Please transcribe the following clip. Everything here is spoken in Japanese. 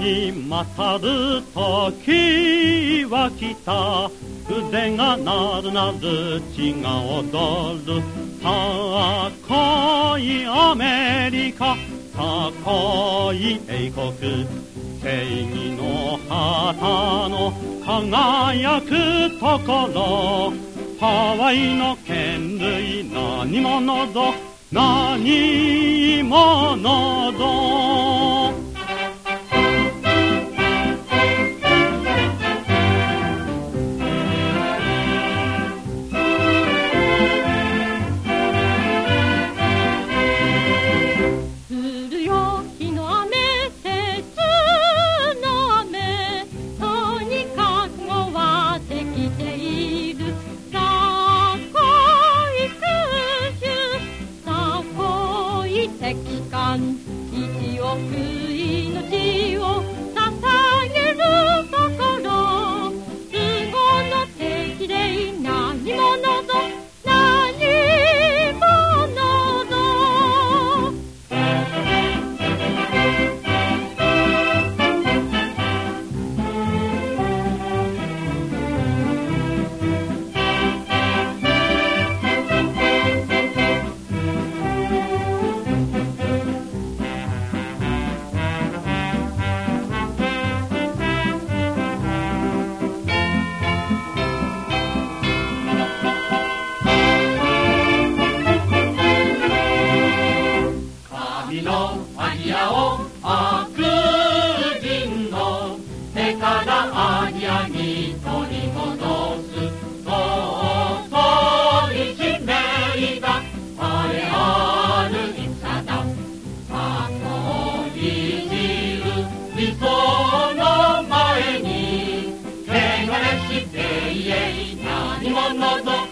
当たる時は来た。腕がなるなる血が踊る。高いアメリカ。高い英国。正義の旗の輝くところ。ハワイの県類何者ぞ。何者ぞ間一億命を手からアジアに取り戻す。尊い使命だあれある戦だ。過去をいじる。理想の前に汚れしていえ何者ぞ